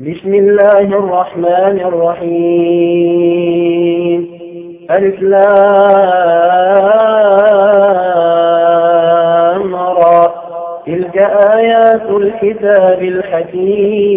بسم الله الرحمن الرحيم. ألف را. تلك آيات الكتاب الحكيم.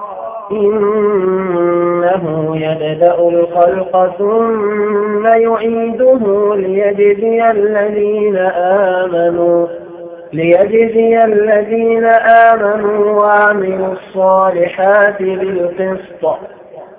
إنه يبدأ الخلق ثم يعيده ليجزي الذين آمنوا ليجزي الذين آمنوا وعملوا الصالحات بالقسط.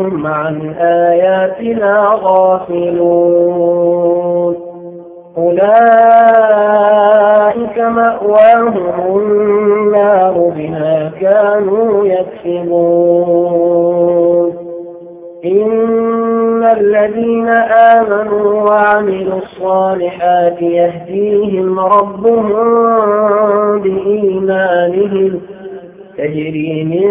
والذين هم عن آياتنا غافلون. أولئك مأواهم النار بما كانوا يكسبون. إن الذين آمنوا وعملوا الصالحات يهديهم ربهم بإيمانهم. تجري من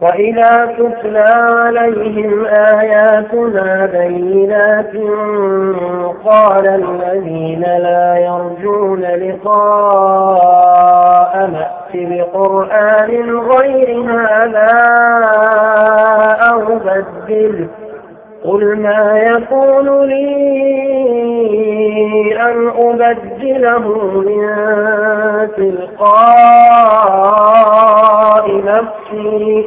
وإذا تتلى عليهم آياتنا بينات قال الذين لا يرجون لقاء نأت بقرآن غير هذا أو بدل قل ما يكون لي أن أبدله من تلقاء نفسي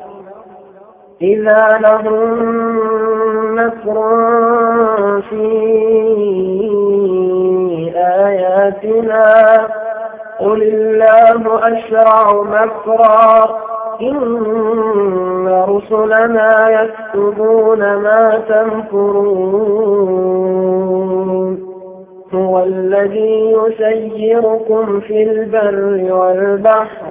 إذا لهم نصر في آياتنا قل الله أشرع مكرا إن رسلنا يكتبون ما تنكرون هو الذي يسيركم في البر والبحر.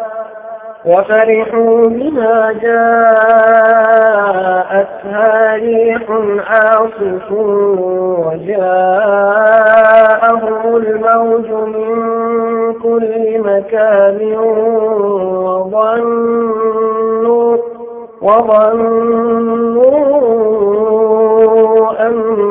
وفرحوا بها جاءتها ريح عاصف وجاءهم الموج من كل مكان وظنوا وظنوا أنهم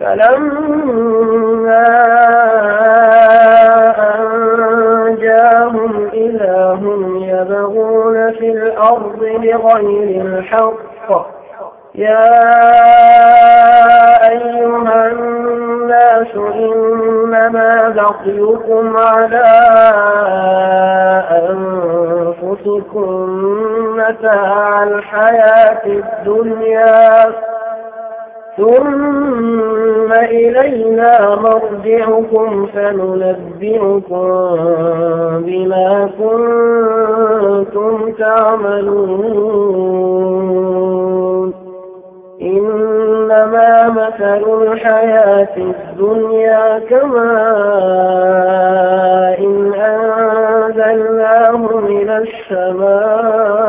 فلما أنجاهم إذا هم يبغون في الأرض بغير الحق. يا أيها الناس إنما بقيكم على أنفسكم متاع الحياة الدنيا. ثم إلينا مرجعكم فننبئكم بما كنتم تعملون. إنما مثل الحياة الدنيا كما إن أنزلناه من السماء.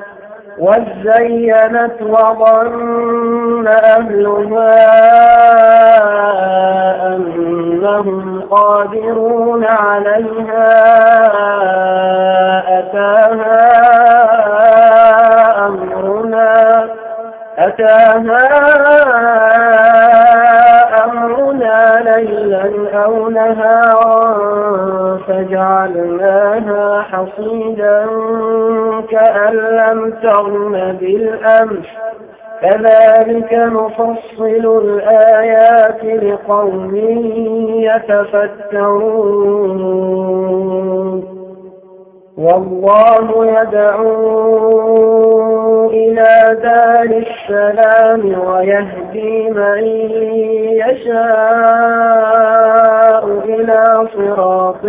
وزينت وظن أهلها أنهم قادرون عليها أتاها أمرنا أتاها ليلا أو نهارا فجعلناها حصيدا كأن لم تغن بالأمس. كذلك نفصل الآيات لقوم يتفكرون. والله يدعو إلى دار السلام ويهدي من يشاء إلى صراط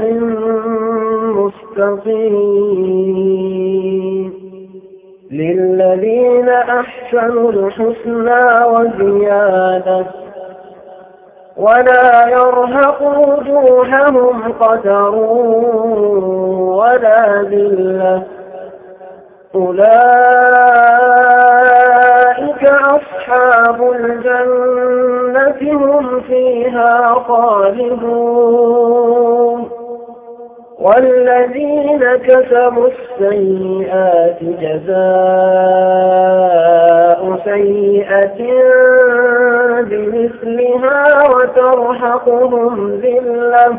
مستقيم. للذين أحسنوا الحسنى وزيادة ولا يرهق وجوههم قتر ولا ذلة أولئك أصحاب الجنة هم فيها خالدون. والذين كسبوا السيئات جزاء سيئة بمثلها وترحقهم ذلة.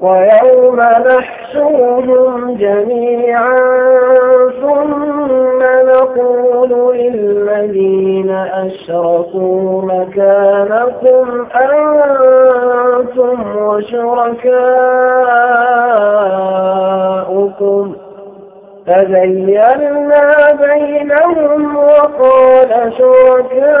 ويوم نحشرهم جميعا ثم نقول للذين أشركوا مكانكم أنتم وشركاؤكم فزينا بينهم وقال شركاؤهم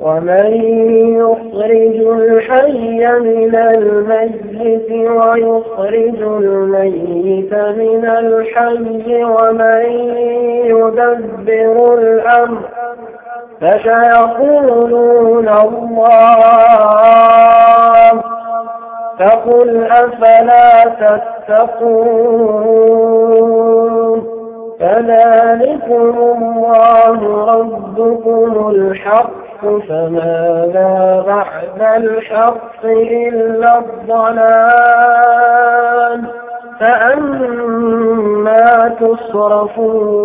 ومن يخرج الحي من الميت ويخرج الميت من الحي ومن يدبر الأمر فسيقولون الله فقل أفلا تتقون فذلكم الله ربكم الحق فماذا بعد الحق إلا الضلال فأما تصرفون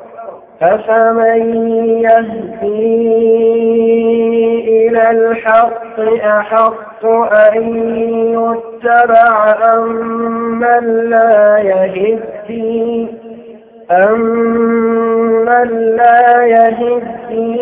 أفمن يهدي إلى الحق أحق أن يتبع أم من لا يهدي؟ أمن لا يهدي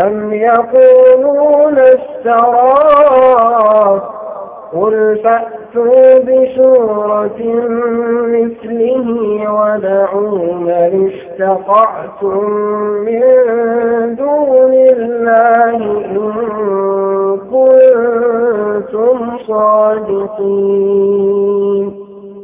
أم يقولون استراه قل فأتوا بسورة مثله ودعوا من استطعتم من دون الله إن كنتم صادقين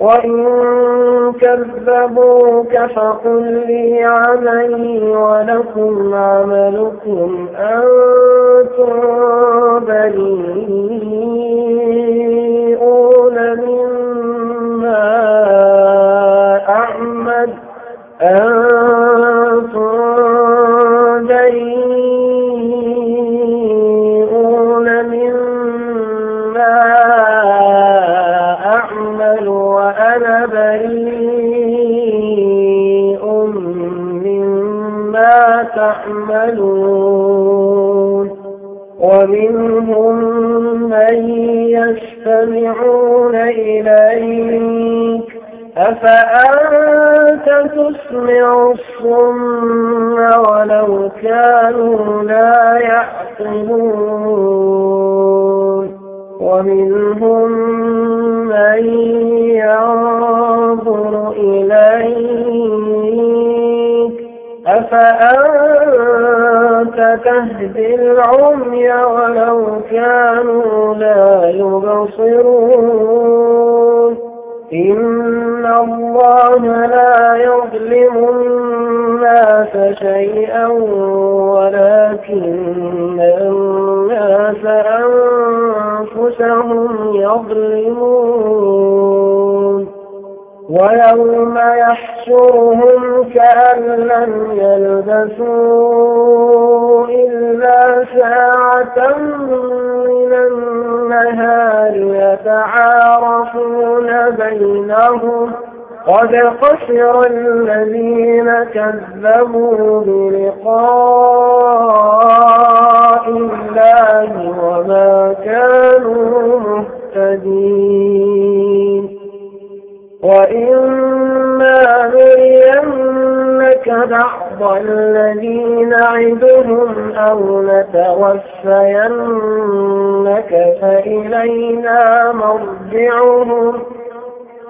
وإن كذبوك فقل لي عملي ولكم عملكم أنتم بريئون مما أعمل أنتم قد خسر الذين كذبوا بلقاء الله وما كانوا مهتدين. وإما نرينك بعض الذي نعدهم أو نتوفينك فإلينا مرجعهم.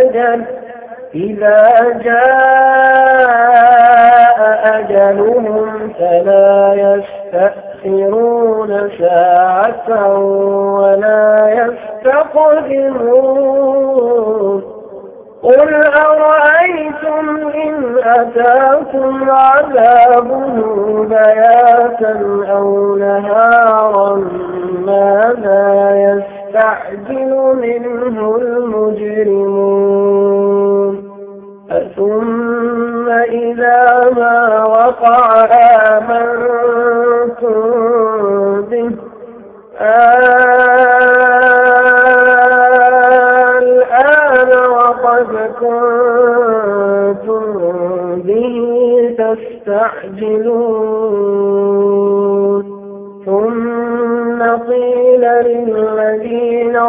أجل إذا جاء أجلهم فلا يستأخرون ساعة ولا يستقدمون. قل أرأيتم إن أتاكم عذابه بياتا أو نهارا ماذا يستعجل منه المجرمون. ثم إذا ما وقع آمنتم به. الآن وقد كنتم به تستعجلون.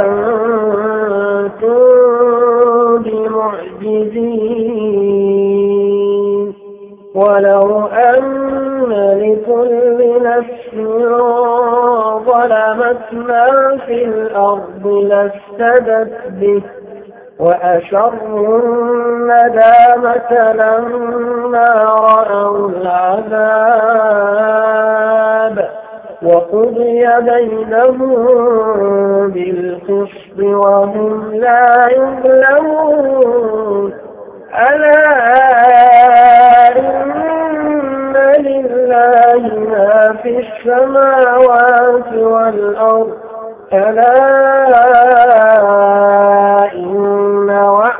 أنتم بمعجزين. ولو أن لكل نفس ظلمت ما في الأرض لافتدت به وأشروا الندامة لما رأوا العذاب. وقضي بينهم بالقسط وهم لا يظلمون. ألا إن لله ما في السماوات والأرض. ألا إن وعد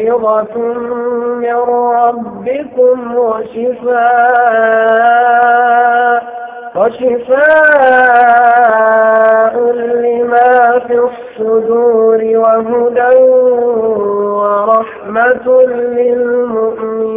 موعظة من ربكم وشفاء وشفاء لما في الصدور وهدى ورحمة للمؤمنين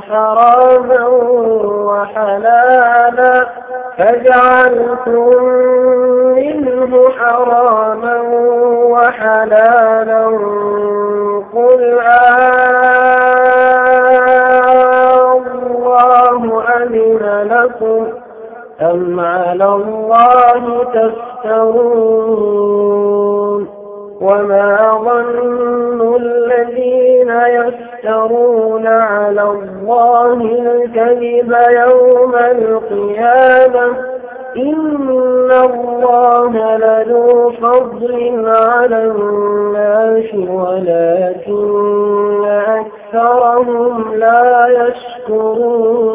حراما وحلالا فجعلتم منه حراما وحلالا قل الله أذن لكم أم على الله تفترون وما ظن الذين يفترون على الله الكذب يوم القيامة. إن الله لذو فضل على الناس ولكن أكثرهم لا يشكرون.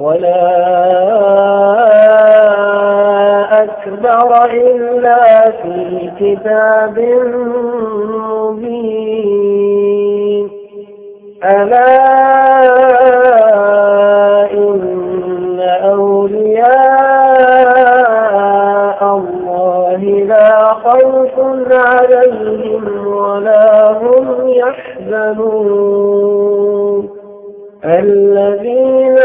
ولا أكبر إلا في كتاب مبين. ألا إن أولياء الله لا خوف عليهم ولا هم يحزنون. الذين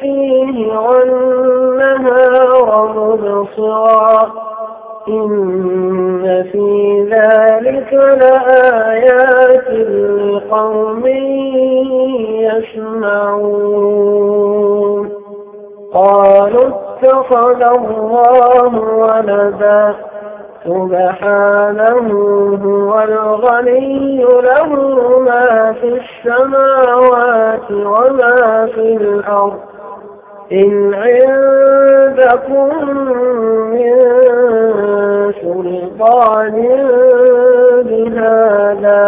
فيه والنهار مبصرا. إن في ذلك لآيات لقوم يسمعون. قالوا اتخذ الله ولدا. سبحانه هو الغني له ما في السماوات وما في الأرض. إن عندكم من سلطان بهذا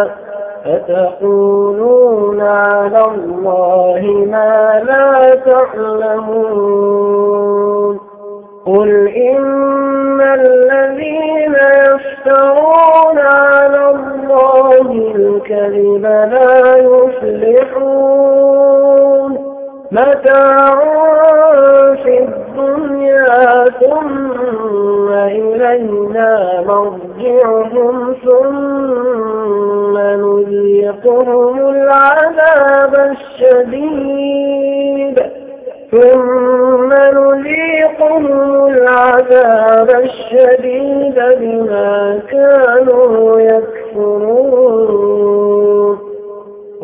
فتقولون على الله ما لا تعلمون. قل إن الكذب لا يفلحون. متاع في الدنيا ثم إلينا مرجعهم ثم نذيقهم العذاب الشديد. ثم نذيقهم العذاب الشديد بما كانوا يكفرون.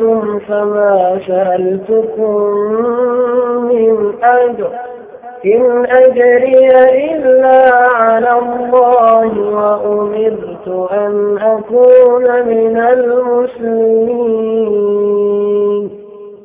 توليتم فما سألتكم من أجر إن أجري إلا على الله وأمرت أن أكون من المسلمين.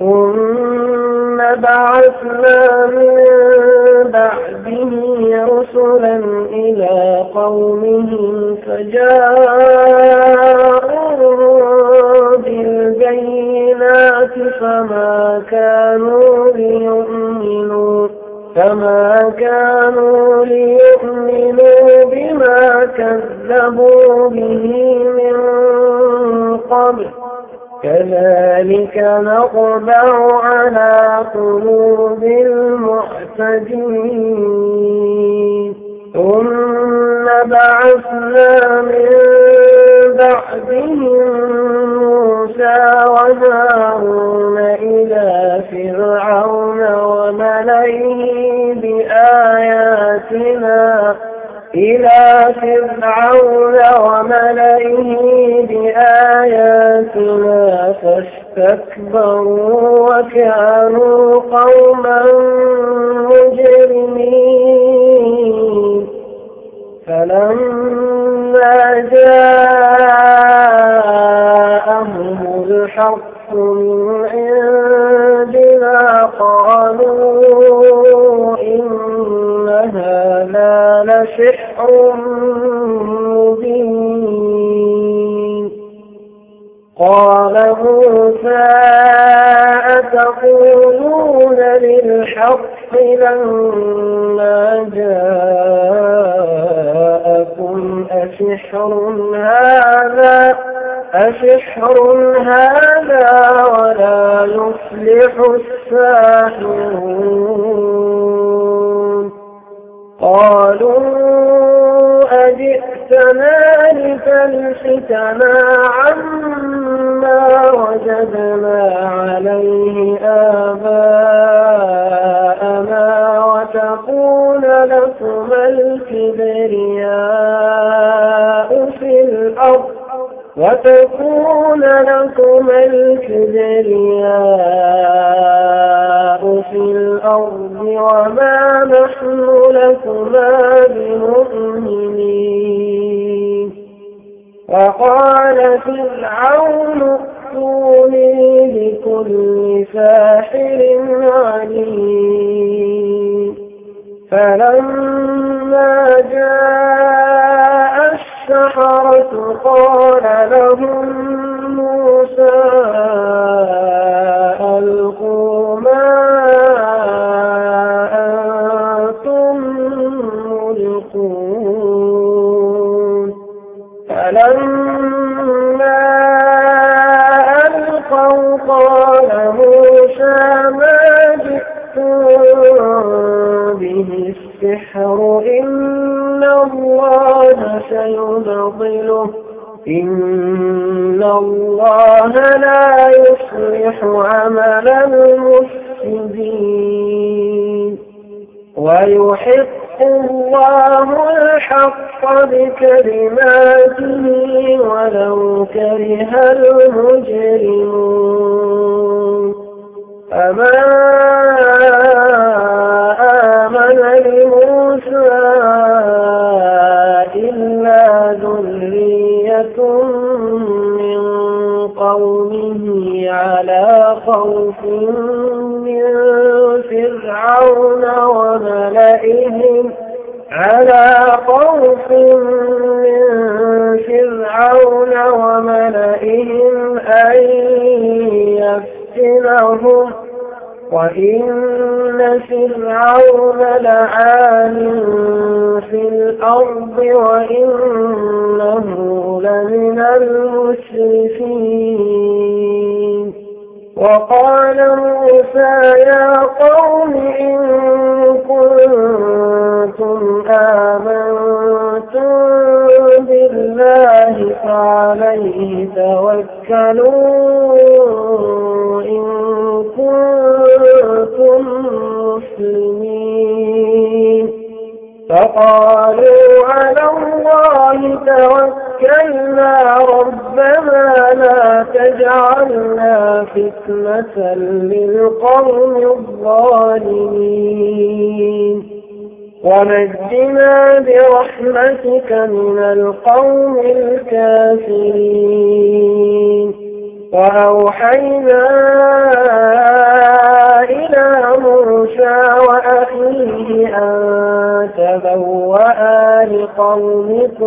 ثم بعثنا من بعده رسلا إلى قومهم فجاءوا بالبينات فما كانوا ليؤمنوا فما كانوا ليؤمنوا بما كذبوا به من قبل كذلك نطبع على قلوب المعتدين. ثم بعثنا من بعدهم موسى وهارون إلى فرعون وملئه بآياتنا. إلى فرعون فاستكبروا وكانوا قوما مجرمين. فلما جاءهم الحق من عندنا قالوا إن هذا لسحر مبين. قال للحق لما جاءكم أسحر هذا أسحر هذا ولا يفلح الساحرون. قالوا أجئتنا لتلفتنا عما وجدنا عليه يكون لكم الكبرياء في الأرض وتكون لكم الكبرياء في الأرض وما نحن لكما بمؤمنين. وقال فرعون ائتوني بكل ساحر عليم. فلما جاء السحرة قال لهم سيبطله إن الله لا يصلح عمل المفسدين. ويحق الله الحق بكلماته ولو كره المجرمون. أما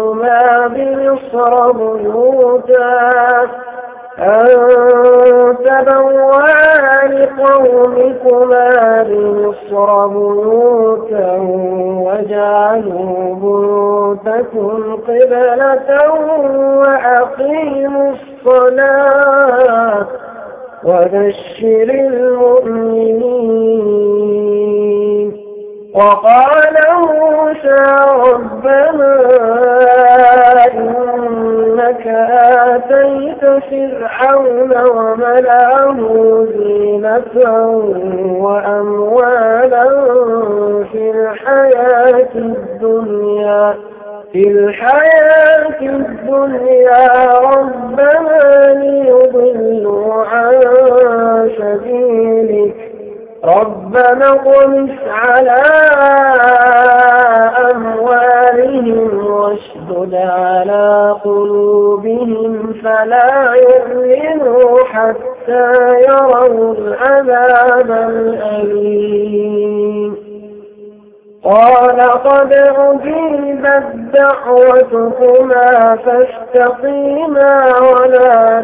لقومكما بمصر بيوتا. أن تبوأ لقومكما بمصر بيوتا وجعلوا بيوتكم قبلة وأقيموا الصلاة. وبشر المؤمنين وقال موسى ربنا إنك آتيت فرعون وملأه زينة وأموالا في الحياة الدنيا في الحياة الدنيا. ربنا ليضلوا عن سبيلك. ربنا اغمس على أموالهم واشدد على قلوبهم فلا يؤمنوا حتى يروا العذاب الأليم. قال قد أجيبت دعوتكما فاستقيما ولا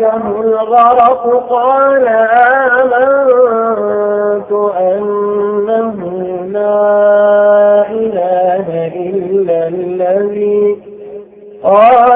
أدركه الغرق قال آمنت أنه لا إله إلا الذي قال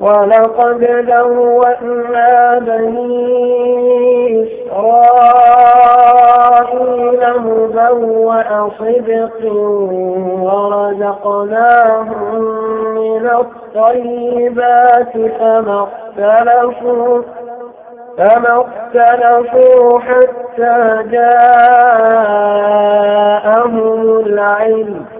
ولقد دوأنا بني إسرائيل مبوأ صدق ورزقناهم من الطيبات فما اختلفوا فما اختلفوا حتى جاءهم العلم.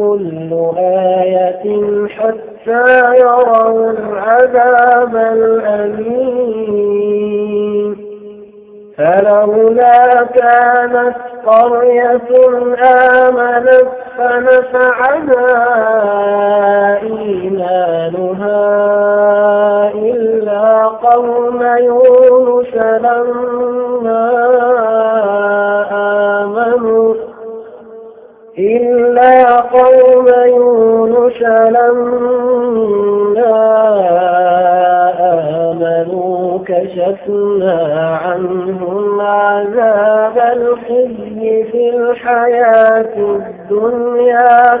كل آية حتى يروا العذاب الأليم. فلولا كانت قرية آمنت فنفعنا إيمانها إلا قوم يونس لما إلا قوم يونس لما آمنوا كشفنا عنهم عذاب الخزي في الحياة الدنيا.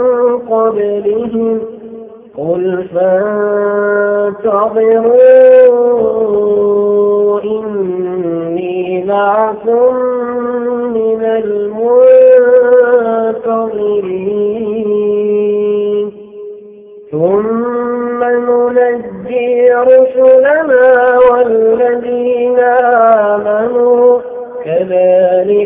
قبلهم قل فانتظروا إني معكم من المنتظرين. ثم ننجي رسلنا والذين آمنوا كذلك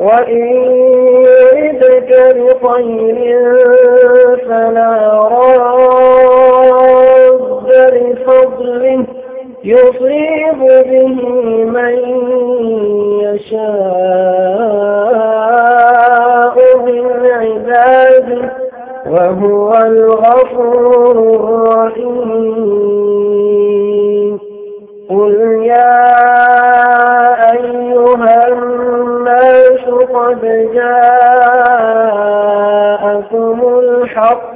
وإن يردك بخير فلا راد لفضله يصيب به من يشاء من عباده وهو الغفور الرحيم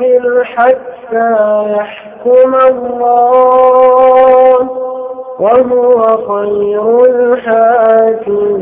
واصبر حتى يحكم الله وهو خير الحاكمين.